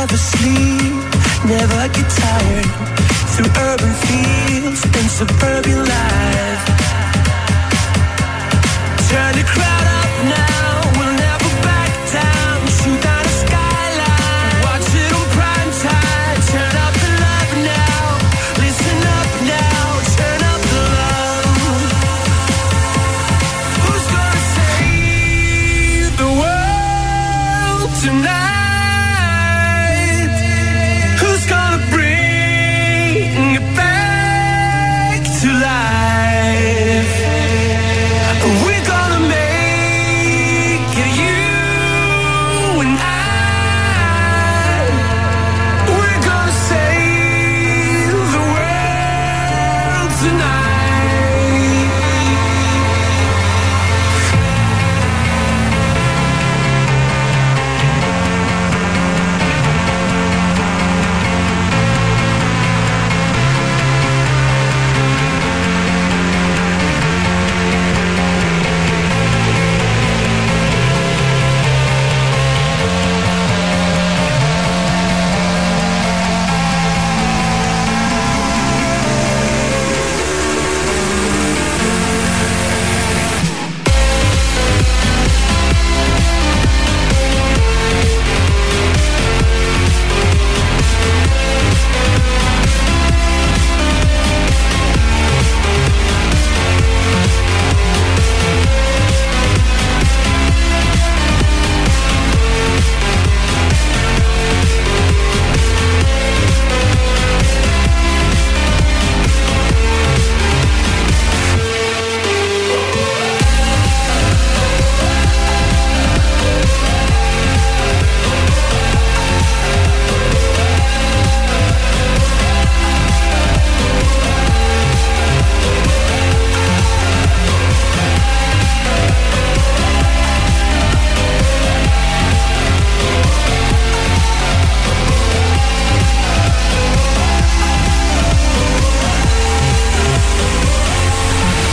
Never sleep, never get tired through urban fields and suburban life. Turn the crowd up now, we'll never back down. Shoot down the skyline, watch it on prime time. Turn up the love now, listen up now, turn up the love. Who's gonna save the world tonight?